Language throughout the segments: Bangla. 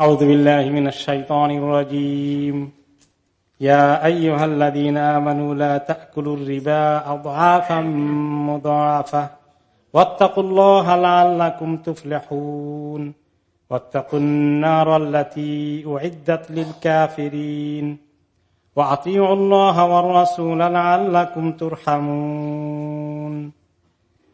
أعوذ بالله من الشيطان الرجيم يا أيها الذين آمنوا لا تأكلوا الربا أضعافا مضاعفة واتقوا الله لعلكم تفلحون واتقوا النار التي أعدت للكافرين وأطيعوا الله والرسول لعلكم ترحمون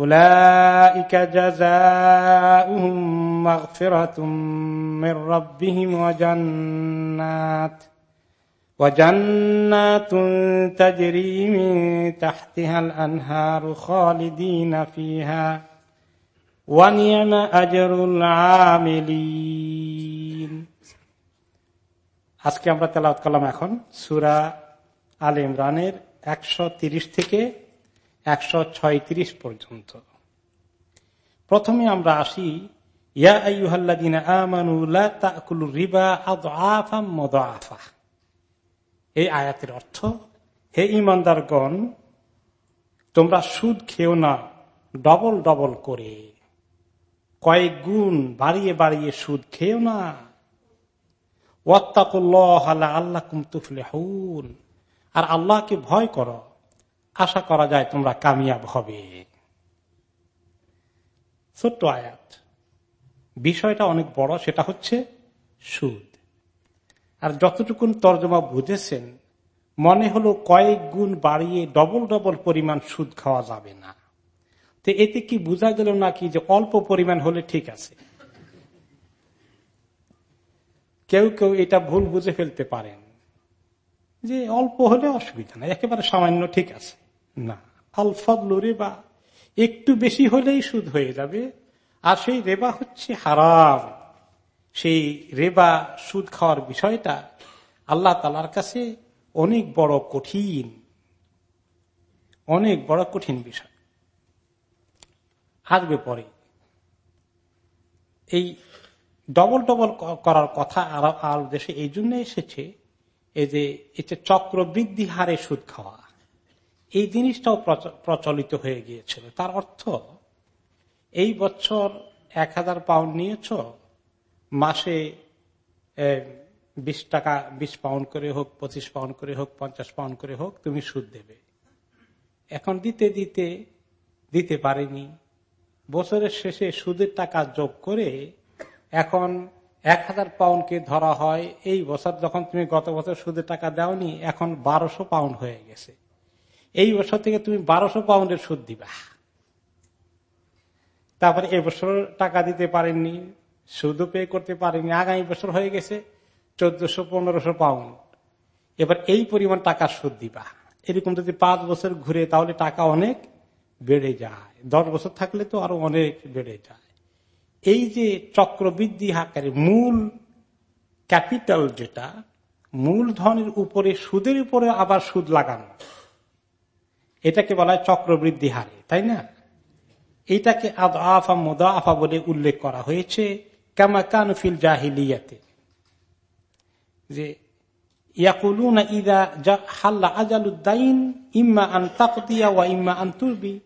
أولئك جزاؤهم مغفرة من ربهم وجنات وجنات تجري من تحتها الأنهار خالدين فيها ونعم أجر العاملين আজকে আমরা তেলাওত করলাম এখন সুরা আল ইমরানের একশো থেকে একশো পর্যন্ত। প্রথমে আমরা আসি এই আয়াতের অর্থ, হে ইমানদারগণ তোমরা সুদ খেও না, ডবল ডবল করে। কয়েক গুণ বাড়িয়ে বাড়িয়ে সুদ খেও না। আল্লাহ কুমতুফলে হুন আর আল্লাহকে ভয় করো। আশা করা যায় তোমরা কামিয়াব হবে। ছোট্ট আয়াত। বিষয়টা অনেক বড়, সেটা হচ্ছে সুদ। আর যতটুকুন তর্জমা বুঝেছেন, মনে হলো কয়েক গুণ বাড়িয়ে ডবল ডবল পরিমাণ সুদ খাওয়া যাবে না। তো এতে কি বোঝা গেল নাকি যে অল্প পরিমাণ হলে ঠিক আছে? কেউ কেউ এটা ভুল বুঝে ফেলতে পারেন যে অল্প হলে অসুবিধা নাই, একেবারে সামান্য ঠিক আছে। না। আলফাদলু রেবা একটু বেশি হলেই সুদ হয়ে যাবে, আর সেই রেবা হচ্ছে হারাম। সেই রেবা, সুদ খাওয়ার বিষয়টা আল্লাহ তালার কাছে অনেক বড় কঠিন, অনেক বড় কঠিন বিষয়। আসবে পরে। এই ডবল ডবল করার কথা আরব দেশে এই জন্য এসেছে, এই যে এটা চক্রবৃদ্ধি হারে সুদ খাওয়া। এই জিনিসটাও প্রচলিত হয়ে গিয়েছিল। তার অর্থ, এই বছর এক হাজার পাউন্ড নিয়েছ, মাসে বিশ টাকা, বিশ পাউন্ড করে হোক, পঁচিশ পাউন্ড করে হোক, পঞ্চাশ পাউন্ড করে হোক, তুমি সুদ দেবে। এখন দিতে দিতে দিতে পারেনি। বছরের শেষে সুদের টাকা যোগ করে এখন এক হাজার পাউন্ডকে ধরা হয়। এই বছর যখন তুমি গত বছর সুদের টাকা দাওনি, এখন বারোশো পাউন্ড হয়ে গেছে। এই বছর থেকে তুমি বারোশো পাউন্ডের সুদ দিবা। তারপরে এবছর টাকা দিতে পারেননি, সুদও পে করতে পারেনি আগামী বছর হয়ে গেছে চোদ্দশো পনেরোশো পাউন্ড। এবার এই পরিমাণ টাকা সুদ দিবা। এরকম যদি পাঁচ বছর ঘুরে তাহলে টাকা অনেক বেড়ে যায়। দশ বছর থাকলে তো আরও অনেক বেড়ে যায়। এই যে চক্রবৃদ্ধি হাকারে মূল ক্যাপিটাল যেটা মূলধনের উপরে, সুদের উপরে আবার সুদ লাগানো। এটাকে বলা হয় চক্রবৃদ্ধি হারে, তাই না? এটাকে আদ আফা মোদা আফা বলে উল্লেখ করা হয়েছে, কামা কানফিল জাহিলিয়াতে। যে, ইয়াকুলুনা ইদা হাল্লা আজালুদ্দাইন, ইম্মা আন তাকতিয়া ওয়া ইম্মা আন তুলবি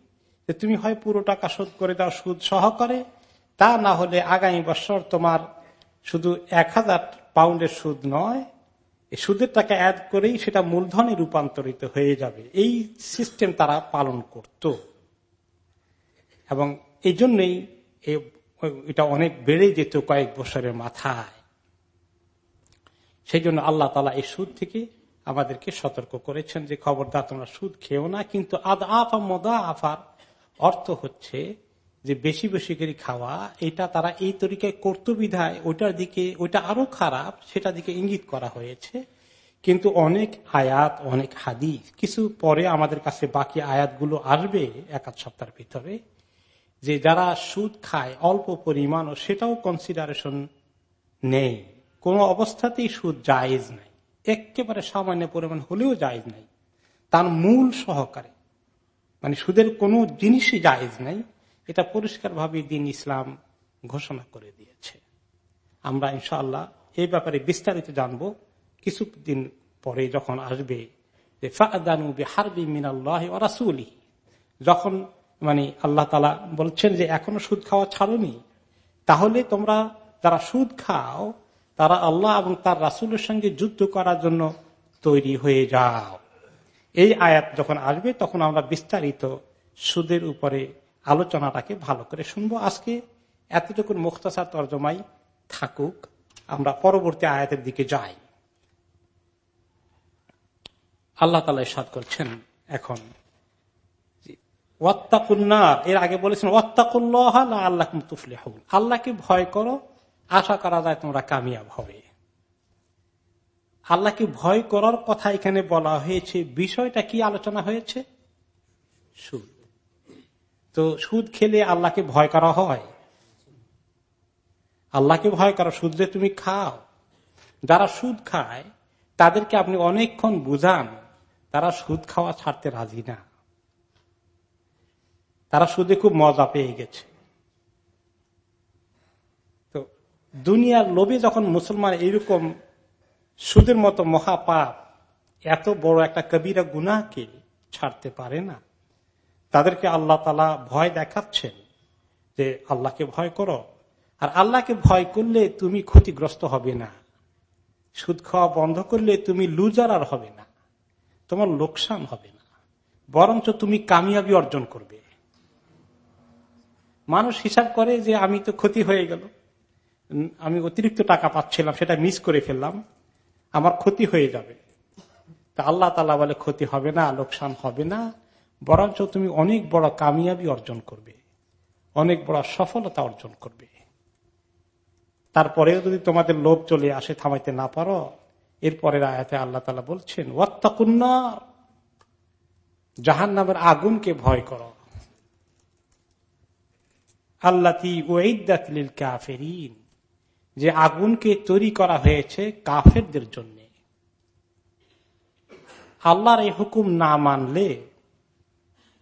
যে, তুমি হয় পুরো টাকা শোধ করে দাও, সুদ সহকারে, তা না হলে আগামী বছর তোমার শুধু এক হাজার পাউন্ডের সুদ নয় সুদের টাকা অ্যাড করেই সেটা মূলধনে রূপান্তরিত হয়ে যাবে। এই সিস্টেম তারা পালন করত। এবং এই জন্যই এটা অনেক বেড়ে যেত কয়েক বছরের মাথায়। সেই জন্য আল্লাহ তালা এই সুদ থেকে আমাদেরকে সতর্ক করেছেন যে, খবরদার তোমরা সুদ খেও না, কিন্তু আদ আফা মদা আফার অর্থ হচ্ছে যে বেশি বেশি করে খাওয়া, এটা তারা এই তরিকায় কর্তবিধায় ওইটার দিকে, ওইটা আরও খারাপ সেটা দিকে ইঙ্গিত করা হয়েছে। কিন্তু অনেক আয়াত, অনেক হাদিস, কিছু পরে আমাদের কাছে বাকি আয়াতগুলো আসবে এক আধ সপ্তাহের ভিতরে, যে যারা সুদ খায়, অল্প পরিমাণ সেটাও কনসিডারেশন নেই। কোন অবস্থাতেই সুদ জায়েজ নাই। একেবারে সামান্য পরিমাণ হলেও জায়েজ নাই। তার মূল সহকারে মানে সুদের কোনো জিনিসই জায়েজ নাই। এটা পরিষ্কারভাবে দিন ইসলাম ঘোষণা করে দিয়েছে। আমরা ইনশাআল্লাহ এই ব্যাপারে বিস্তারিত জানব কিছুদিন পরে যখন আসবে যখন মানে আল্লাহ তালা বলছেন যে এখনও সুদ খাওয়া ছাড়ুনি, তাহলে তোমরা যারা সুদ খাও, তারা আল্লাহ এবং তার রাসুলের সঙ্গে যুদ্ধ করার জন্য তৈরি হয়ে যাও। এই আয়াত যখন আসবে, তখন আমরা বিস্তারিত সুদের উপরে আলোচনাটাকে ভালো করে শুনব। আজকে এতটুকু মুখতাসার তর্জমাই থাকুক, আমরা পরবর্তী আয়াতের দিকে যাই। আল্লাহ তালা সাদ করছেন এখন। এর আগে বলেছেন আল্লাহ তুফলে আল্লাহকে ভয় করো, আশা করা যায় তোমরা কামিয়াব হবে। আল্লাহকে ভয় করার কথা এখানে বলা হয়েছে। বিষয়টা কি আলোচনা হয়েছে? সুদ তো সুদ খেলে আল্লাহকে ভয় করা হয়। আল্লাহকে ভয় করা সুদ যে তুমি খাও। যারা সুদ খায়, তাদেরকে আপনি অনেকক্ষণ বুঝান, তারা সুদ খাওয়া ছাড়তে রাজি না। তারা সুদে খুব মজা পেয়ে গেছে। তো দুনিয়ার লোভে যখন মুসলমান এইরকম সুদের মতো মহাপাপ, এত বড় একটা কবিরা গুনাকে ছাড়তে পারে না। তাদেরকে আল্লাহ তালা ভয় দেখাচ্ছেন যে আল্লাহকে ভয় করো। আর আল্লাহকে ভয় করলে তুমি ক্ষতিগ্রস্ত হবে না। সুদ খাওয়া বন্ধ করলে তুমি লুজার আর হবে না। তোমার লোকসান হবে না। বরঞ্চ তুমি কামিয়াবি অর্জন করবে। মানুষ হিসাব করে যে আমি তো ক্ষতি হয়ে গেল। আমি অতিরিক্ত টাকা পাচ্ছিলাম, সেটা মিস করে ফেললাম। আমার ক্ষতি হয়ে যাবে। তা আল্লাহ তালা বলে ক্ষতি হবে না, লোকসান হবে না। বরঞ্চ তুমি অনেক বড় কামিয়াবি অর্জন করবে। অনেক বড় সফলতা অর্জন করবে। তারপরেও যদি তোমাদের লোভ চলে আসে, থামাইতে না পারো, এরপরের আয়াতে আল্লাহ তালা বলছেন ওয়াত্তাকুন্নার জাহান নামের আগুনকে ভয় করো। ওয়াইদাতিল কাফেরিন। যে আগুনকে তৈরি করা হয়েছে কাফেরদের জন্য। আল্লাহর এই হুকুম না মানলে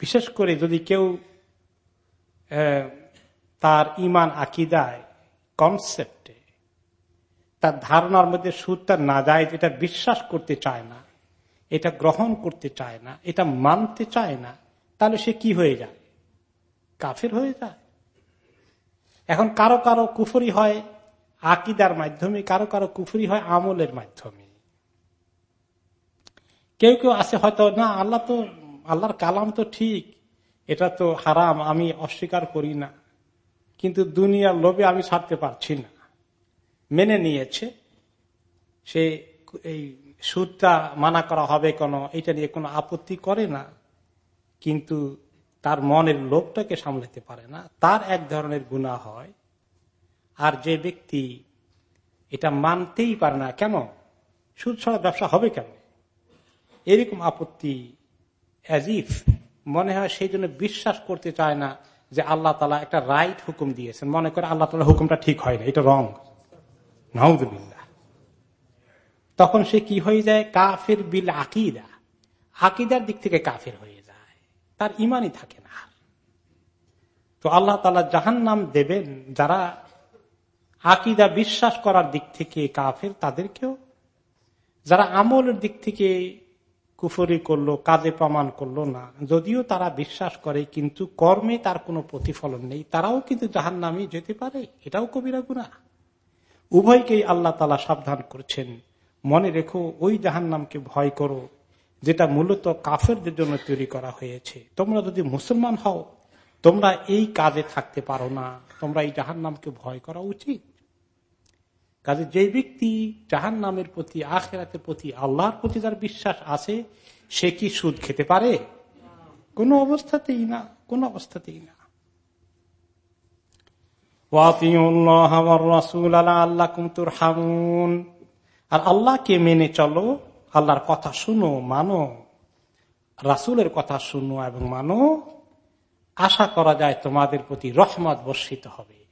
বিশেষ করে যদি কেউ তার ইমান আকিদায় কনসেপ্টে তার ধারণার মধ্যে সুরটা না যায় এটা বিশ্বাস করতে চায় না, এটা গ্রহণ করতে চায় না, এটা মানতে চায় না, তাহলে সে কি হয়ে যায়? কাফের হয়ে যায়। এখন কারও কারও কুফরি হয় আকিদার মাধ্যমে, কারও কারও কুফরি হয় আমলের মাধ্যমে। কেউ কেউ আছে হয়তো, না, আল্লাহ তো আল্লাহর কালাম তো ঠিক, এটা তো হারাম, আমি অস্বীকার করি না। কিন্তু দুনিয়ার লোভে আমি ছাড়তে পারছি না। মেনে নিয়েছে, সে এই সুদটা মানা করা হবে কোনো, এটা নিয়ে কোনো আপত্তি করে না। কিন্তু তার মনের লোভটাকে সামলাতে পারে না। তার এক ধরনের গুণা হয়। আর যে ব্যক্তি এটা মানতেই পারে না, কেন? সুদ ছাড়া ব্যবসা হবে কেন? এরকম আপত্তি অ্যাজিফ মনে হয় সেই জন্য বিশ্বাস করতে চায় না যে আল্লাহ তালা একটা রাইট হুকুম দিয়েছেন। মনে করে আল্লাহ তালা হুকুমটা ঠিক হয় না, এটা রং নাউদুল্লাহ তখন সে কি হয়ে যায়? কাফের বিল আকিদা। আকিদার দিক থেকে কাফের হয়ে যায়। তার ইমানই থাকে না তো আল্লাহ তালা জাহান নাম দেবেন যারা আকিদা বিশ্বাস করার দিক থেকে কাফের, তাদেরকেও। যারা আমলের দিক থেকে কুফরি করল, কাজে প্রমাণ করল না। যদিও তারা বিশ্বাস করে, কিন্তু কর্মে তার কোনো প্রতিফলন নেই। তারাও কিন্তু জাহান নামে যেতে পারে, এটাও কবিরা গুণা উভয়কেই আল্লাহ তালা সাবধান করছেন। মনে রেখো, ওই জাহান নামকে ভয় করো, যেটা মূলত কাফেরদের জন্য তৈরি করা হয়েছে। তোমরা যদি মুসলমান হও, তোমরা এই কাজে থাকতে পারো না। তোমরা এই জাহান নামকে ভয় করা উচিত। কাজে যে ব্যক্তি জাহান নামের প্রতি, আখেরাতের প্রতি আল্লাহর প্রতি যার বিশ্বাস আছে, সে কি সুদ খেতে পারে? কোন অবস্থাতেই না, কোন অবস্থাতেই না। আর আল্লাহকে মেনে চলো, আল্লাহর কথা শুনো, মানো, রাসুলের কথা শুনো এবং মানো, আশা করা যায় তোমাদের প্রতি রহমত বর্ষিত হবে।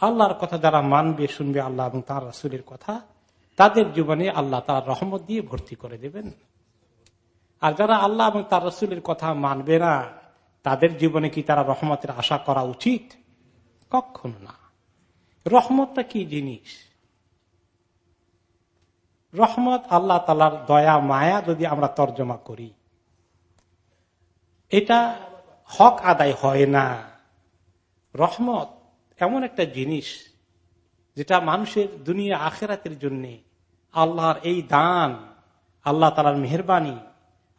আল্লাহর কথা যারা মানবে, শুনবে আল্লাহ এবং তার রাসুলের কথা, তাদের জীবনে আল্লাহ তার রহমত দিয়ে ভর্তি করে দেবেন। আর যারা আল্লাহ এবং তার রসুলের কথা মানবে না, তাদের জীবনে কি তারা রহমতের আশা করা উচিত? কখন না। রহমতটা কি জিনিস? রহমত আল্লাহ তালার দয়া, মায়া যদি আমরা তর্জমা করি, এটা হক আদায় হয় না। রহমত এমন একটা জিনিস যেটা মানুষের দুনিয়া আখেরাতের জন্য আল্লাহর এই দান, আল্লাহ তালার মেহরবানি,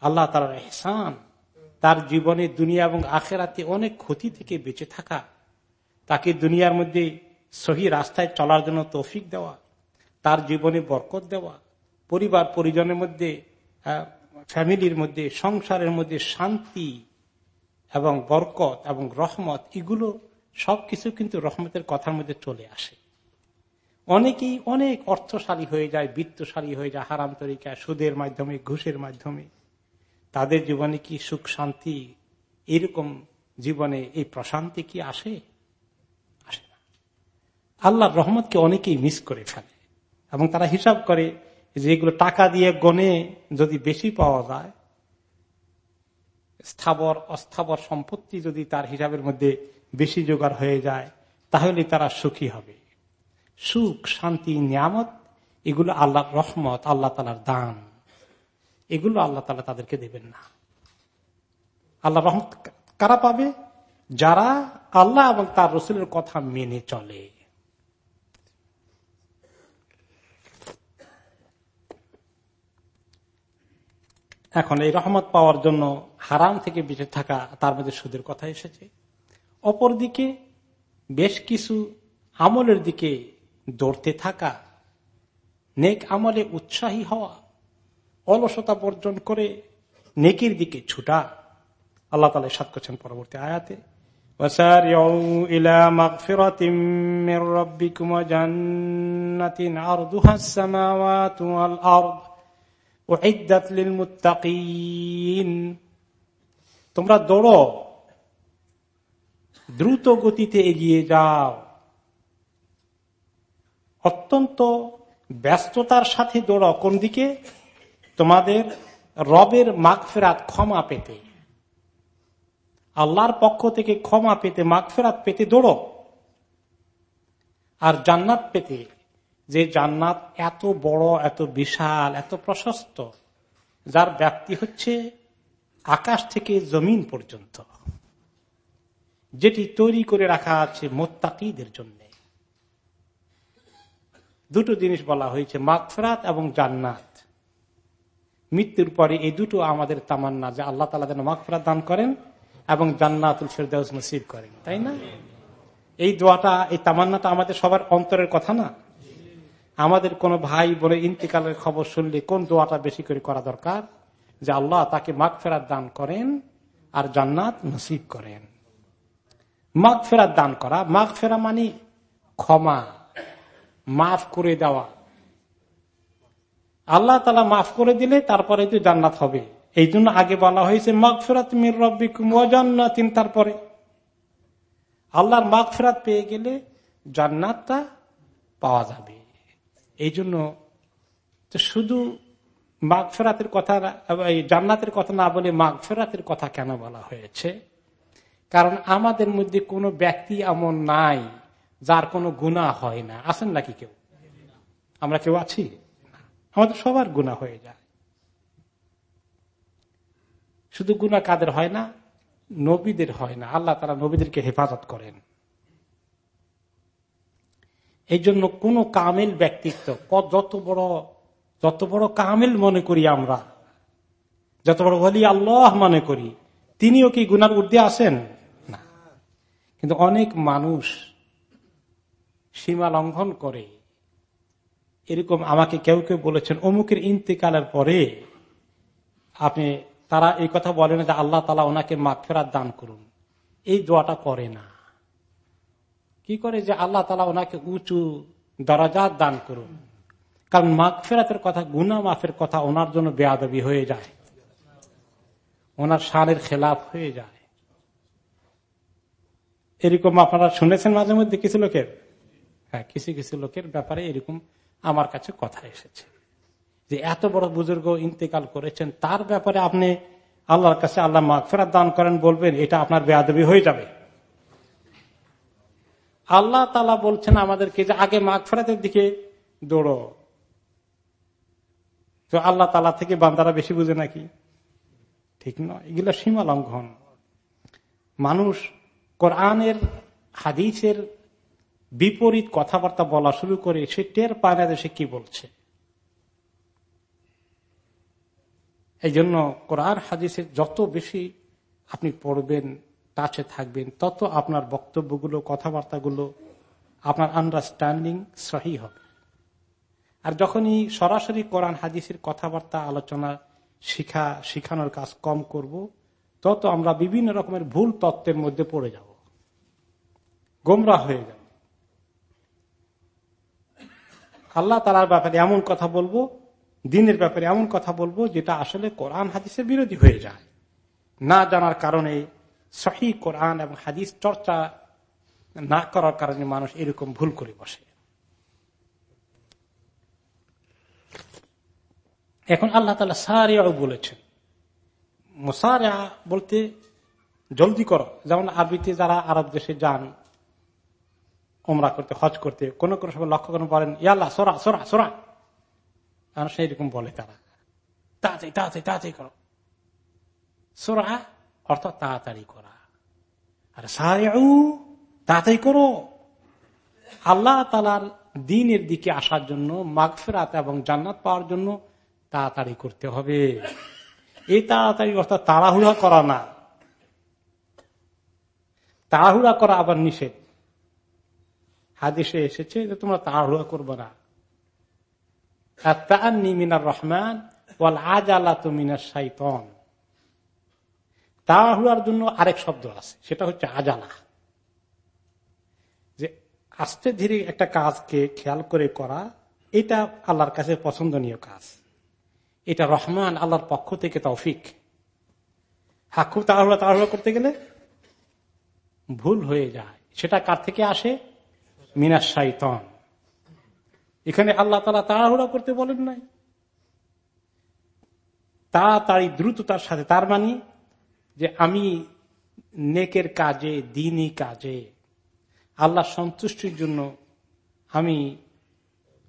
আল্লাহ তালার এহসান, তার জীবনে দুনিয়া এবং আখেরাতে অনেক ক্ষতি থেকে বেঁচে থাকা, তাকে দুনিয়ার মধ্যে সহি রাস্তায় চলার জন্য তৌফিক দেওয়া, তার জীবনে বরকত দেওয়া, পরিবার পরিজনের মধ্যে ফ্যামিলির মধ্যে, সংসারের মধ্যে শান্তি এবং বরকত এবং রহমত, এগুলো সবকিছু কিন্তু রহমতের কথার মধ্যে চলে আসে। অনেকেই অনেক অর্থশালী হয়ে যায়, বৃত্তশালী হয়ে যায়, হারাম তরিকা সুদের মাধ্যমে, ঘুষের মাধ্যমে। তাদের জীবনে কি সুখ, শান্তি এরকম জীবনে এই প্রশান্তি কি আসে? আসে না। আল্লাহর রহমতকে অনেকেই মিস করে ফেলে এবং তারা হিসাব করে যে এগুলো টাকা দিয়ে গনে যদি বেশি পাওয়া যায়, স্থাবর, অস্থাবর সম্পত্তি যদি তার হিসাবের মধ্যে বেশি জোগাড় হয়ে যায়, তাহলে তারা সুখী হবে। সুখ, শান্তি, নিয়ামত, এগুলো আল্লাহর রহমত, আল্লাহ তালার দান। এগুলো আল্লাহ তালা তাদেরকে দেবেন না। আল্লাহ রহমত কারা পাবে? যারা আল্লাহ এবং তার রসুলের কথা মেনে চলে। এখন এই রহমত পাওয়ার জন্য হারাম থেকে বেঁচে থাকা তার মধ্যে সুদের কথা এসেছে। অপরদিকে বেশ কিছু আমলের দিকে দৌড়তে থাকা, নেক আমলে উৎসাহী হওয়া, অলসতা বর্জন করে নেকির দিকে ছুটা। আল্লাহ তালা সাত করছেন পরবর্তী আয়াতে তোমরা দৌড়ো। দ্রুত গতিতে এগিয়ে যাও। অত্যন্ত ব্যস্ততার সাথে দৌড়ো কোন দিকে? তোমাদের রবের মাগফেরাত ক্ষমা পেতে। আল্লাহর পক্ষ থেকে ক্ষমা পেতে, মাগফেরাত পেতে দৌড়ো। আর জান্নাত পেতে, যে জান্নাত এত বড়, এত বিশাল, এত প্রশস্ত, যার ব্যাপ্তি হচ্ছে আকাশ থেকে জমিন পর্যন্ত। যেটি তৈরি করে রাখা আছে মোত্তাকিদের জন্য। দুটো জিনিস বলা হয়েছে, মাগফরাত এবং জান্নাত। মৃত্যুর পরে এই দুটো আমাদের তামান্না, যে আল্লাহ তালা যেন মাগফরাত দান করেন এবং জান্নাতুল ফেরদাউস নসিব করেন, তাই না? এই দোয়াটা, এই তামান্নাটা আমাদের সবার অন্তরের কথা না। আমাদের কোন ভাই বলে ইন্তিকালের খবর শুনলে কোন দোয়াটা বেশি করে করা দরকার? যে আল্লাহ তাকে মাগ ফেরাত দান করেন আর জান্নাত নসিব করেন। মাগ ফেরাত দান করা। মাগ ফেরা মানে ক্ষমা, মাফ করে দেওয়া। আল্লাহ তালা মাফ করে দিলে তারপরে তো জান্নাত হবে। এই জন্য আগে বলা হয়েছে মাঘ ফেরাত মির রব্বি জান্নাতিন তারপরে। আল্লাহর মাঘ ফেরাত পেয়ে গেলে জান্নাতটা পাওয়া যাবে। এই জন্য শুধু মাঘ ফেরাতের কথা জান্নাতের কথা না বলে মাঘ ফেরাতের কথা কেন বলা হয়েছে? কারণ আমাদের মধ্যে কোনো ব্যক্তি এমন নাই যার কোনো গুণা হয় না। আছেন নাকি কেউ? আমরা কেউ আছি? আমাদের সবার গুণা হয়ে যায়। শুধু গুণা কাদের হয় না? নবীদের হয় না। আল্লাহ তারা নবীদেরকে হেফাজত করেন। এই জন্য কোন কামেল ব্যক্তিত্ব যত বড় যত বড় কামেল মনে করি আমরা, যত বড় বলি আল্লাহ মনে করি, তিনিও কি গুনার ঊর্ধ্বে আসেন কিন্তু অনেক মানুষ সীমা লঙ্ঘন করে। এরকম আমাকে কেউ কেউ বলেছেন, অমুকের ইন্তেকালের পরে আপনি, তারা এই কথা বলে না যে আল্লাহ তালা ওনাকে মাগফেরাত দান করুন। এই দোয়াটা করে না। কি করে যে আল্লাহ তালা ওনাকে উঁচু দরাজাত দান করুন? কারণ মাগফেরাতের কথা গুনা মাফের কথা ওনার জন্য বেয়াদবি হয়ে যায়। ওনার সারের খেলাফ হয়ে যায়। এরকম আপনারা শুনেছেন মাঝে মধ্যে কিছু লোকের? হ্যাঁ কিছু কিছু লোকের ব্যাপারে এরকম আমার কাছে কথা এসেছে। যে এত বড় বুজুর্গ ইন্তেকাল করেছেন, তার ব্যাপারে আপনি আল্লাহর কাছে আল্লাহ মাগফেরাত দান করেন, বলবেন, এটা আপনার বেয়াদবি হয়ে যাবে। আল্লাহ তালা বলছেন আমাদেরকে যে আগে মাগফেরাতের দিকে দৌড়ো। তো আল্লাহ তালা থেকে বান্দারা বেশি বুঝে নাকি? ঠিক নয়, এগুলো সীমা লঙ্ঘন মানুষ কোরআনের, হাদিসের বিপরীত কথাবার্তা বলা শুরু করে সে টের পায় না কি বলছে। এই জন্য কোরআন, হাদিসের যত বেশি আপনি পড়বেন, টাচে থাকবেন, তত আপনার বক্তব্যগুলো, কথাবার্তাগুলো আপনার আন্ডারস্ট্যান্ডিং সহি হবে। আর যখনই সরাসরি কোরআন, হাদিসের কথাবার্তা, আলোচনা শিখা, শিখানোর কাজ কম করব, তত আমরা বিভিন্ন রকমের ভুল তত্ত্বের মধ্যে পড়ে যাব। গোমরা হয়ে যাব আল্লাহ তালার ব্যাপারে এমন কথা বলব, দিনের ব্যাপারে এমন কথা বলব, যেটা আসলে কোরআন হাদিসের বিরোধী হয়ে যায়। না জানার কারণে সহি কোরআন এবং হাদিস চর্চা না করার কারণে মানুষ এরকম ভুল করে বসে। এখন আল্লাহ তালা সারিয়াও বলেছেন, মোসারিয়া বলতে জলদি করো। যেমন আরবিতে যারা আরব দেশে যান ওমরা করতে, হজ করতে, কোন কোন সময় লক্ষ্য করে বলেন ইয়াল্লাহ সোরা সোরা সোরা। সেই রকম বলে তারা। তাড়াতাড়ি তাড়াতাড়ি তাড়াতাড়ি করো। সোরা অর্থাৎ তাড়াতাড়ি করা। আর সারিয়াউ তাড়াতাড়ি করো। আল্লাহ তালার দিনের দিকে আসার জন্য, মাগফেরাত এবং জান্নাত পাওয়ার জন্য তাড়াতাড়ি করতে হবে। এই তাড়াতাড়ি অর্থাৎ তাড়াহুড়া করা না। তাড়াহুড়া করা আবার নিষেধ। হাদিসে এসেছে যে তোমরা তাড়াহুড়া করব না। মিনার রহমান ওয়াল আজ আল্লাহ মিনার সাইতন তাড়াহুড়ার জন্য আরেক শব্দ আছে, সেটা হচ্ছে আজালা। যে আস্তে ধীরে একটা কাজকে খেয়াল করে করা, এটা আল্লাহর কাছে পছন্দনীয় কাজ। এটা রহমান আল্লাহর পক্ষ থেকে তৌফিক। হ্যাঁ খুব তাড়াহুড়া তাড়াহুড়া করতে গেলে ভুল হয়ে যায়। সেটা কার থেকে আসে? মিনার সাইতন এখানে আল্লাহ তালা তাড়াহুড়া করতে বলেন নাই। তাড়াতাড়ি, দ্রুততার সাথে। তার মানে যে আমি নেকের কাজে, দিনই কাজে, আল্লাহ সন্তুষ্টির জন্য আমি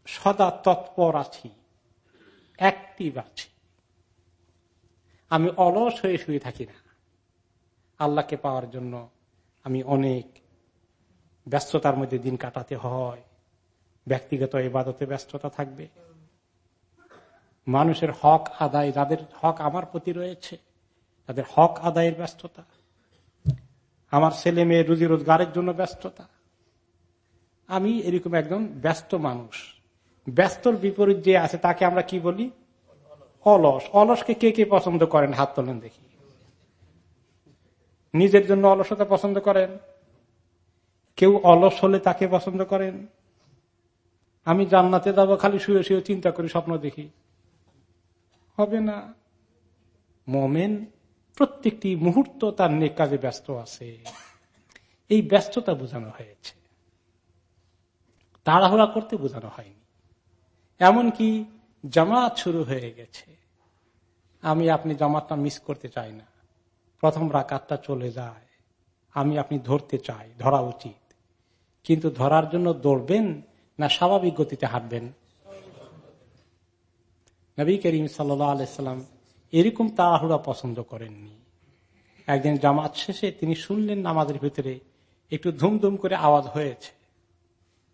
সদা তৎপর আছি অ্যাক্টিভ আছি। আমি অলস হয়ে শুয়ে থাকি না। আল্লাহকে পাওয়ার জন্য আমি অনেক ব্যস্ততার মধ্যে দিন কাটাতে হয়। ব্যক্তিগত এবাদতে ব্যস্ততা থাকবে। মানুষের হক আদায়, যাদের হক আমার প্রতি রয়েছে, তাদের হক আদায়ের ব্যস্ততা। আমার ছেলে মেয়ে রুজি রোজগারের জন্য ব্যস্ততা। আমি এরকম একজন ব্যস্ত মানুষ। ব্যস্তর বিপরীত যে আছে, তাকে আমরা কি বলি? অলস। অলসকে কে কে পছন্দ করেন? হাত তোলেন দেখি। নিজের জন্য অলসতা পছন্দ করেন? কেউ অলস হলে তাকে পছন্দ করেন। আমি জান্নাতে যাব, খালি শুয়ে শুয়ে চিন্তা করি, স্বপ্ন দেখি। হবে না। মোমেন প্রত্যেকটি মুহূর্ত তার নেক কাজে ব্যস্ত আছে। এই ব্যস্ততা বোঝানো হয়েছে। তাড়াহুড়া করতে বোঝানো হয়নি। এমনকি জামাত শুরু হয়ে গেছে। আমি আপনি জামাতটা মিস করতে চাই না। প্রথম রাকাতটা চলে যায়। আমি আপনি ধরতে চাই, ধরা উচিত। কিন্তু ধরার জন্য দৌড়বেন না স্বাভাবিক গতিতে হাঁটবেন। নবী করিম সাল্লাম এরকম তাড়াহুড়া পছন্দ করেননি। একদিন জামাত শেষে তিনি শুনলেন নামাজের ভিতরে একটু ধুমধুম করে আওয়াজ হয়েছে।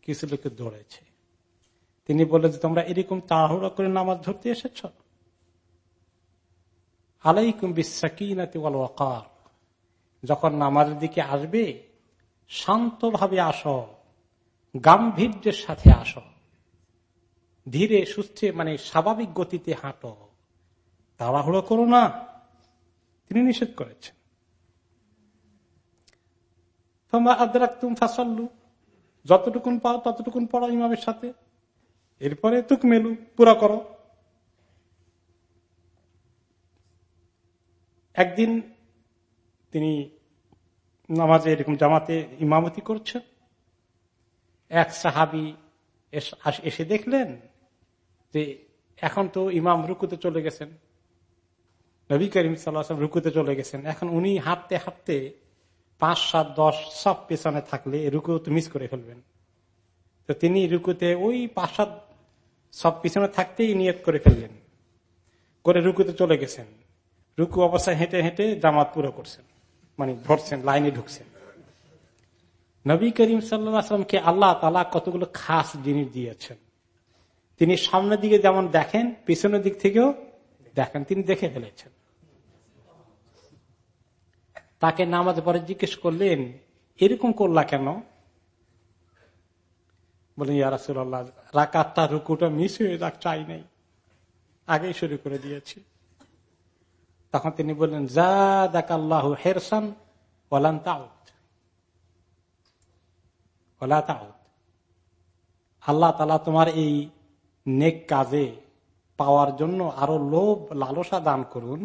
কিছু লোকে দৌড়েছে। তিনি বললেন যে, তোমরা এরকম তাড়াহুড়া করে নামাজ ধরতে এসেছ? আলাইকুম বিশ্বাকিনাতি যখন নামাজের দিকে আসবে শান্তভাবে আসো, গাম্ভীর্যের সাথে আসো, ধীরে, সুস্থে মানে স্বাভাবিক গতিতে হাঁটো। তাড়াহুড়ো করো না, তিনি নিষেধ করেছেন। তোমরা আদারাক তুম ফাসাল্লু, যতটুকুন পাও ততটুকুন পড়ো ইমামের সাথে। এরপরে তুক মেলু, পুরা করো। একদিন তিনি নামাজে এরকম জামাতে ইমামতি করছেন এক সাহাবি এসে দেখলেন যে এখন তো ইমাম রুকুতে চলে গেছেন। নবী করিম সাল্লাম রুকুতে চলে গেছেন। এখন উনি হাঁটতে হাঁটতে পাঁচ, সাত, দশ সব পেছনে থাকলে রুকু তো মিস করে ফেলবেন। তো তিনি রুকুতে ওই পাঁচ, সাত সব পিছনে থাকতেই নিয়ত করে ফেললেন, করে রুকুতে চলে গেছেন। রুকু অবস্থায় হেঁটে হেঁটে জামাত পুরো করছেন। মানে ধরছেন, লাইনে ঢুকছেন। নবী করিম সাল্লামকে আল্লাহ তালা কতগুলো খাস জিনিস দিয়েছেন। তিনি সামনের দিকে যেমন দেখেন, পিছনের দিক থেকেও দেখেন, তিনি দেখে ফেলেছেন। তাকে নামাজ পরে জিজ্ঞেস করলেন, এরকম করলা কেন? বলেন ইয়ারাসুল্লাহ রাকাতটা রুকুটা মিস হয়ে যাক, চাই নাই। আগেই শুরু করে দিয়েছি। তখন তিনি বললেন দেখ আল্লাহ হেরসান ওলান আল্লাহ তালা তোমার এই নেক কাজে পাওয়ার জন্য আরও লোভ, লালসা দান করুন,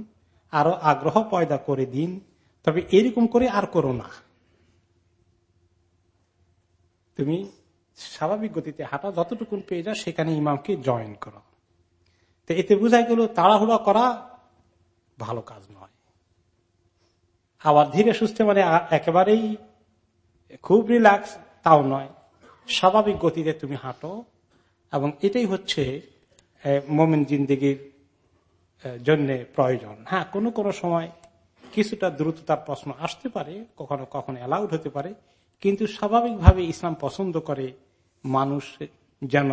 আরও আগ্রহ পয়দা করে দিন, তবে এরকম করে আর করো না। তুমি স্বাভাবিক গতিতে হাঁটা, যতটুকুন পেয়ে যাও, সেখানে ইমামকে জয়েন করো। তো এতে বোঝাই গেল, তাড়াহুড়া করা ভালো কাজ নয়। আবার ধীরে সুস্থে মানে একেবারেই খুব রিল্যাক্স, তাও নয়। স্বাভাবিক গতিতে তুমি হাঁটো এবং এটাই হচ্ছে মোমেন জিন্দিগির জন্য প্রয়োজন। হ্যাঁ কোনো কোনো সময় কিছুটা দ্রুততার প্রশ্ন আসতে পারে, কখনো কখনো অ্যালাউড হতে পারে, কিন্তু স্বাভাবিকভাবে ইসলাম পছন্দ করে মানুষ যেন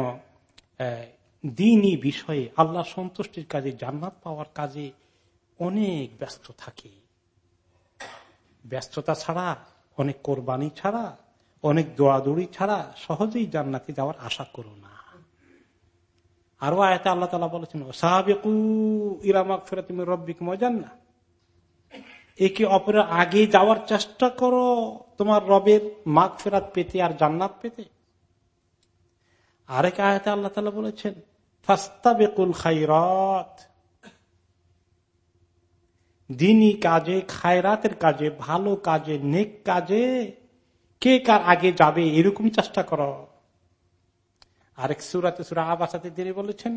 দিনই বিষয়ে আল্লাহ সন্তুষ্টির কাজে, জান্নাত পাওয়ার কাজে অনেক ব্যস্ত থাকে। ব্যস্ততা ছাড়া, অনেক কোরবানি ছাড়া, অনেক দৌড়াদৌড়ি ছাড়া সহজেই জান্নাতে যাওয়ার আশা করো না। আরও আয়তা আল্লাহ তালা বলেছেন সাহাবেকু ইরামাক ফেরা রব্বিক মজান না একে অপরের আগে যাওয়ার চেষ্টা করো তোমার রবের মাগ ফেরাত পেতে আর জান্নাত পেতে। আরেক আয়তা আল্লাহ তালা বলেছেন, ফাস্তাবেকুল খাইরাত দিনী কাজে, খায়রাতের কাজে, ভালো কাজে, নেক কাজে, কে কার আগে যাবে এরকম চেষ্টা কর। আরেক সুরাতে সুরা আবাসাতে তিনি বলেছেন,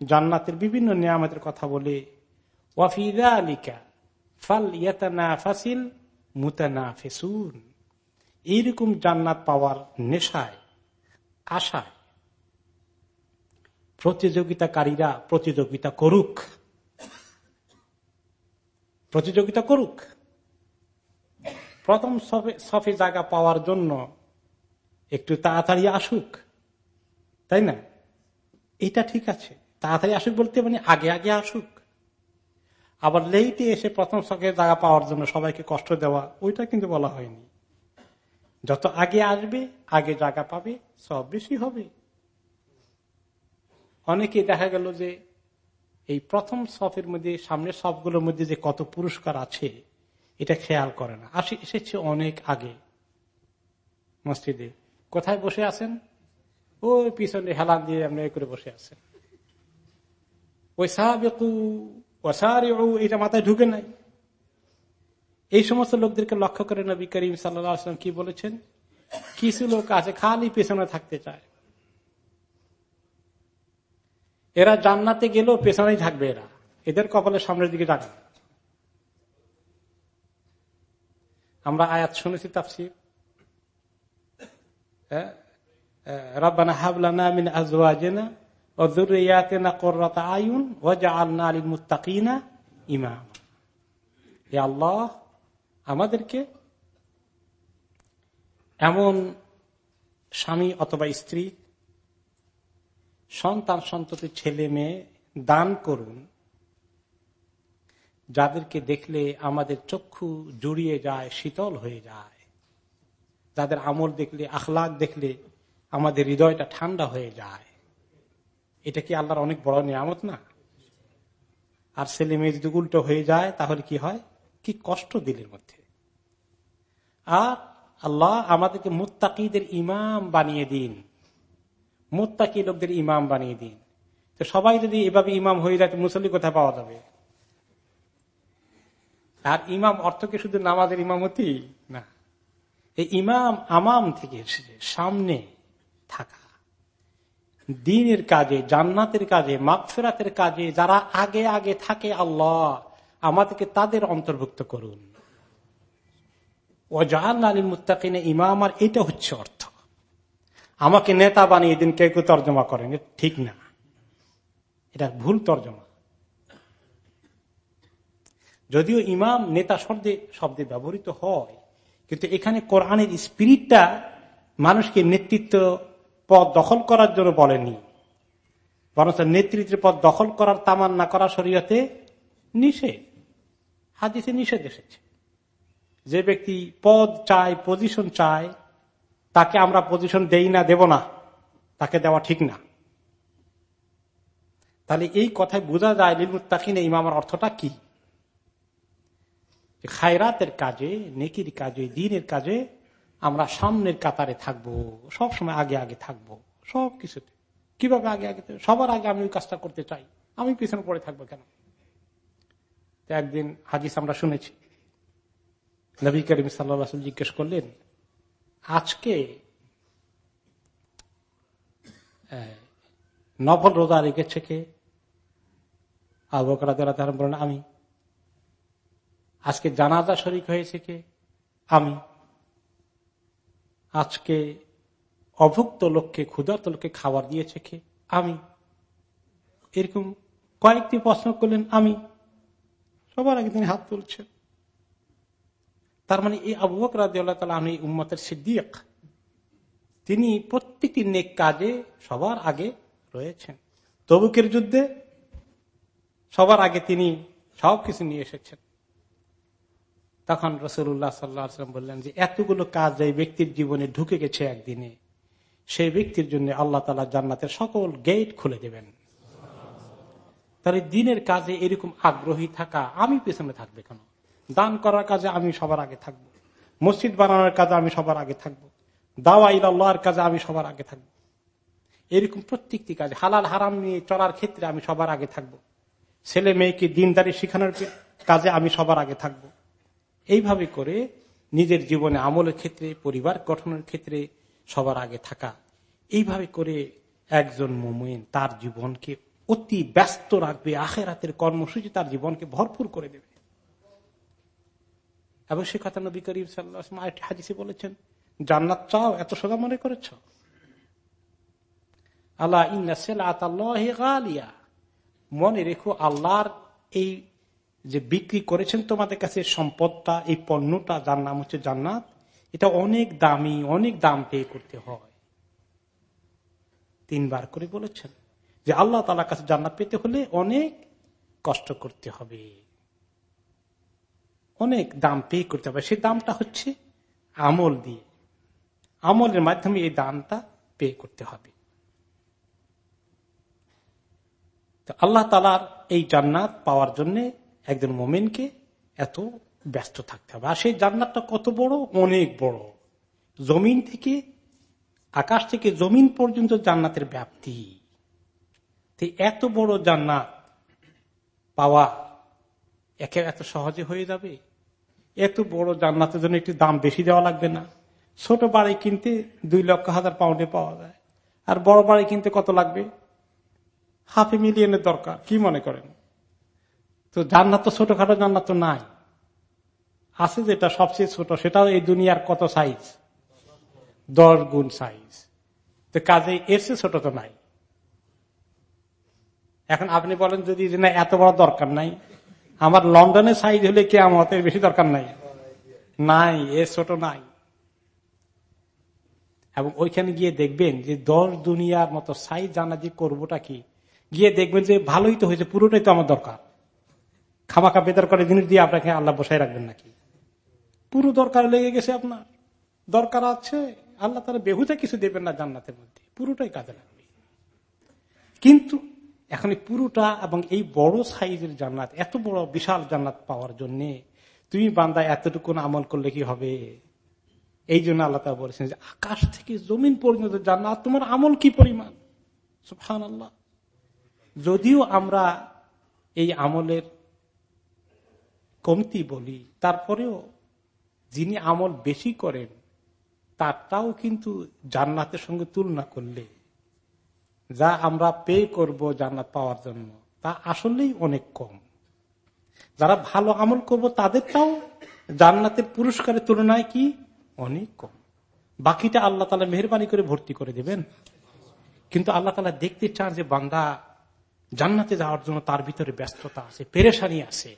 জান্নাতের বিভিন্ন নিয়ামতের কথা বলে ফাল ইয়াতানা ফাসিল মুতানা ফেসুন এইরকম জান্নাত পাওয়ার নেশায়, আশায় প্রতিযোগিতাকারীরা প্রতিযোগিতা করুক। প্রতিযোগিতা করুক। প্রথম সফে জায়গা পাওয়ার জন্য একটু তাড়াতাড়ি আসুক। তাই না? এটা ঠিক আছে। তাড়াতাড়ি আসুক বলতে মানে আগে আগে আসুক। আবার লেইতে এসে প্রথম সফে জায়গা পাওয়ার জন্য সবাইকে কষ্ট দেওয়া, ওইটা কিন্তু বলা হয়নি। যত আগে আসবে, আগে জায়গা পাবে, সব বেশি হবে। অনেকে দেখা গেল যে এই প্রথম সফের মধ্যে, সামনের সবগুলোর মধ্যে যে কত পুরস্কার আছে, এটা খেয়াল করে না। আসি এসেছে অনেক আগে মসজিদে। কোথায় বসে আছেন? ওই পিছনে হেলান দিয়ে আপনি করে বসে আছেন। ওই সাহাবেকু ওসারে ও এটা মাথায় ঢুকে নাই। এই সমস্ত লোকদেরকে লক্ষ্য করে নবী করিম সাল্লাম কি বলেছেন? কিছু লোক আছে, খালি পেছনে থাকতে চায়। এরা জান্নাতে গেলেও পেছনেই থাকবে এরা। এদের কপালের সামনের দিকে যাবে আমরা আয়াত শুনেছি, তাফসির। আমাদেরকে এমন স্বামী অথবা স্ত্রী সন্তান সন্ততি ছেলে মেয়ে দান করুন। যাদেরকে দেখলে আমাদের চক্ষু জুড়িয়ে যায়, শীতল হয়ে যায়। যাদের আমল দেখলে, আখলাক দেখলে আমাদের হৃদয়টা ঠান্ডা হয়ে যায়। এটা কি আল্লাহর অনেক বড় নিয়ামত না? আর ছেলে মেয়ে যদি উল্টো হয়ে যায়, তাহলে কি হয়? কি কষ্ট দিলের মধ্যে। আর আল্লাহ আমাদেরকে মুত্তাকিদের ইমাম বানিয়ে দিন। মুত্তাকি লোকদের ইমাম বানিয়ে দিন। তো সবাই যদি এভাবে ইমাম হয়ে যায় মুসল্লি কোথায় পাওয়া যাবে। আর ইমাম অর্থ কি শুধু নামাজের ইমামতি? না। এই ইমাম আমাম থেকে এসেছে, সামনে থাকা। দিনের কাজে, জান্নাতের কাজে, মাগফেরাতের কাজে, যারা আগে আগে থাকে আল্লাহ, আমাদেরকে তাদের অন্তর্ভুক্ত করুন। ও জাহান আলীর মুত্তাকিনে ইমাম, আর এটা হচ্ছে অর্থ। আমাকে নেতা বানিয়ে দিন, কেউ কেউ তর্জমা করেন। ঠিক না। এটা ভুল তর্জমা। যদিও ইমাম নেতা শব্দে শব্দে ব্যবহৃত হয়, কিন্তু এখানে কোরআনের স্পিরিটটা মানুষকে নেতৃত্ব পদ দখল করার জন্য বলেনি। বরং নেতৃত্বের পদ দখল করার তামান্না করা শরীয়তে নিষেধ। হাদিসে নিষেধ এসেছে। যে ব্যক্তি পদ চায়, পজিশন চায় তাকে আমরা পজিশন দেই না, দেব না। তাকে দেওয়া ঠিক না। তাহলে এই কথায় বোঝা যায় লিলমুত্তাকিনে ইমামের অর্থটা কি? খায়রাতের কাজে, নেকির কাজে, দিনের কাজে আমরা সামনের কাতারে থাকব, সব সময় আগে আগে থাকব, সব কিছুতে। কীভাবে আগে আগে সবার আগে আমি ওই কাজটা করতে চাই। আমি পিছনে পড়ে থাকব কেন? একদিন হাজিস আমরা শুনেছি। নবী করিম সাল্লাম জিজ্ঞেস করলেন আজকে নফল রোজা রেখেছে কে? বলেন, আমি। আজকে জানাজা শরিক হয়েছে কে? আমি। আজকে অভুক্ত লোককে, ক্ষুধার্ত লোককে খাবার দিয়েছে কে? আমি। এরকম কয়েকটি প্রশ্ন করলেন, আমি। সবার আগে তিনি হাত তুলছেন। তার মানে এই আবু বকর তালা আমি উম্মতের সিদ্দিক। তিনি প্রত্যেকটি নেক কাজে সবার আগে রয়েছেন। তবুকের যুদ্ধে সবার আগে তিনি সবকিছু নিয়ে এসেছেন। তখন রসুল্লাহ সাল্লাম বললেন যে, এতগুলো কাজ এই ব্যক্তির জীবনে ঢুকে গেছে একদিনে, সেই ব্যক্তির জন্য আল্লাহ তালা জান্নাতের সকল গেট খুলে দেবেন। তাহলে দিনের কাজে এরকম আগ্রহী থাকা আমি পেছনে থাকবে কেন? দান করার কাজে আমি সবার আগে থাকব। মসজিদ বানানোর কাজে আমি সবার আগে থাকব। দাওয়া ইল্লাহর কাজে আমি সবার আগে থাকব। এরকম প্রত্যেকটি কাজে, হালাল হারাম নিয়ে চলার ক্ষেত্রে আমি সবার আগে থাকব। ছেলে মেয়েকে দিনদারি শিখানোর কাজে আমি সবার আগে থাকব। এইভাবে করে নিজের জীবনে আমলের ক্ষেত্রে, পরিবার গঠনের ক্ষেত্রে সবার আগে থাকা। এইভাবে করে একজন মোমেন তার জীবনকে অতি ব্যস্ত রাখবে, আখেরাতের কর্মসূচি তার জীবনকে ভরপুর করে দেবে। এবং সে কথা নবী করিম সাল্লাহ হাদিসে বলেছেন, জান্নাত চাও, এত সোজা মনে করেছ? আল্লাহ, ইন্না মনে রেখো, আল্লাহর এই যে বিক্রি করেছেন তোমাদের কাছে সম্পদটা, এই পণ্যটা, যার নাম হচ্ছে জান্নাত, এটা অনেক দামি, অনেক দাম পে করতে হয়। তিনবার করে বলেছেন যে আল্লাহ তালার কাছে জান্নাত পেতে হলে অনেক কষ্ট করতে হবে। অনেক দাম পে করতে হবে। সেই দামটা হচ্ছে আমল দিয়ে। আমলের মাধ্যমে এই দামটা পে করতে হবে। আল্লাহ তালার এই জান্নাত পাওয়ার জন্য একজন মোমেনকে এত ব্যস্ত থাকতে হবে। আর সেই জান্নাতটা কত বড়? অনেক বড়। জমিন থেকে, আকাশ থেকে জমিন পর্যন্ত জান্নাতের ব্যাপ্তি। এত বড় জান্নাত পাওয়া একে এত সহজে হয়ে যাবে? এত বড় জান্নাতের জন্য একটু দাম বেশি দেওয়া লাগবে না। ছোট বাড়ি কিনতে দুই লক্ষ হাজার পাউন্ডে পাওয়া যায়। আর বড় বাড়ি কিনতে কত লাগবে? হাফে মিলিয়নের দরকার, কি মনে করেন? তো জান্নাত তো ছোটখাটো জান্নাত তো নাই। আছে যেটা সবচেয়ে ছোট, সেটাও এই দুনিয়ার কত সাইজ দশ গুণ সাইজ তো কাজে এর চেয়ে ছোট তো নাই। এখন আপনি বলেন যদি না এত বড় দরকার নাই আমার লন্ডনের সাইজ হলে কে আমাদের বেশি দরকার নাই। নাই এর ছোট নাই। এবং ওইখানে গিয়ে দেখবেন যে দশ দুনিয়ার মতো সাইজ জানা যে করবোটা কি, গিয়ে দেখবেন যে ভালোই তো হয়েছে, পুরোটাই তো আমার দরকার। খামাখা বেদর করে জিনিস দিয়ে আপনাকে আল্লাহ বসাই রাখবেন নাকি? পুরো দরকার লেগে গেছে আপনার। দরকার আছে, আল্লাহ তারা বেহুতে কিছু দেবেন না জান্নাতের মধ্যে, পুরোটাই কাজে লাগবে। কিন্তু এখন পুরোটা এবং এই বড় সাইজের জান্নাত, এত বড় বিশাল জান্নাত পাওয়ার জন্য তুমি বান্দা এতটুকু আমল করলে কি হবে? এই জন্য আল্লাহ বলেছেন যে আকাশ থেকে জমিন পর্যন্ত জান্নাত, তোমার আমল কি পরিমাণ? সুফান আল্লাহ যদিও আমরা এই আমলের কমতি বলি, তারপরেও যিনি আমল বেশি করেন, তারটাও কিন্তু জান্নাতের সঙ্গে তুলনা করলে যা আমরা পে করব জান্নাত পাওয়ার জন্য, তা আসলেই অনেক কম। যারা ভালো আমল করব তাদেরটাও জান্নাতের পুরস্কারের তুলনায় কি অনেক কম। বাকিটা আল্লাহ তালা মেহরবানি করে ভর্তি করে দেবেন। কিন্তু আল্লাহ তালা দেখতে চান যে বান্দা জান্নাতে যাওয়ার জন্য তার ভিতরে ব্যস্ততা আছে, পেরেশানি আছে।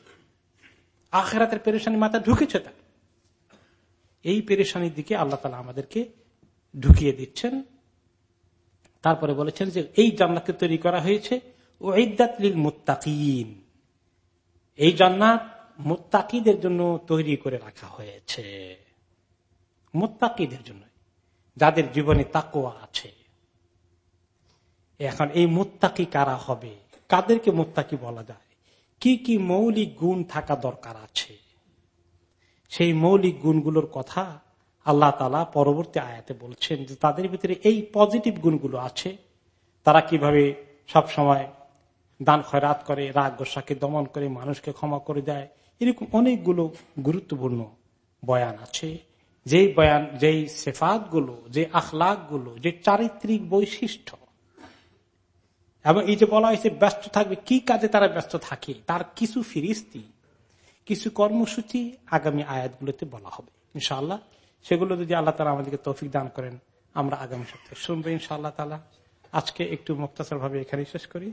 আখেরাতের পেরেশানি মাথায় ঢুকেছে তার। এই পেরেশানির দিকে আল্লাহ তালা আমাদেরকে ঢুকিয়ে দিচ্ছেন। তারপরে বলেছেন যে এই জান্নাতকে তৈরি করা হয়েছে ও ঈদাতলিল মুত্তাকিন। এই জান্নাত মুত্তাকিদের জন্য তৈরি করে রাখা হয়েছে। মুত্তাকিদের জন্য, যাদের জীবনে তাকোয়া আছে। এখন এই মুত্তাকি কারা হবে? কাদেরকে মুত্তাকি বলা যায়? কি কি মৌলিক গুণ থাকা দরকার আছে? সেই মৌলিক গুণগুলোর কথা আল্লাহ তালা পরবর্তী আয়াতে বলছেন যে তাদের ভিতরে এই পজিটিভ গুণগুলো আছে। তারা কীভাবে সব সময় দান খয়রাত করে, রাগ গোসাকে দমন করে, মানুষকে ক্ষমা করে দেয়, এরকম অনেকগুলো গুরুত্বপূর্ণ বয়ান আছে। যেই বয়ান, যেই সেফাতগুলো যে আখলাকগুলো যে চারিত্রিক বৈশিষ্ট্য, এবং এই যে বলা হয়েছে ব্যস্ত থাকবে, কি কাজে তারা ব্যস্ত থাকে, তার কিছু ফিরিস্তি, কিছু কর্মসূচি আগামী আয়াতগুলোতে বলা হবে। ইনশাআল্লাহ সেগুলো যদি আল্লাহ তালা আমাদেরকে তৌফিক দান করেন, আমরা আগামী সপ্তাহে শুনব ইনশাআল্লাহ তালা আজকে একটু মুক্তাচার ভাবে এখানে শেষ করি।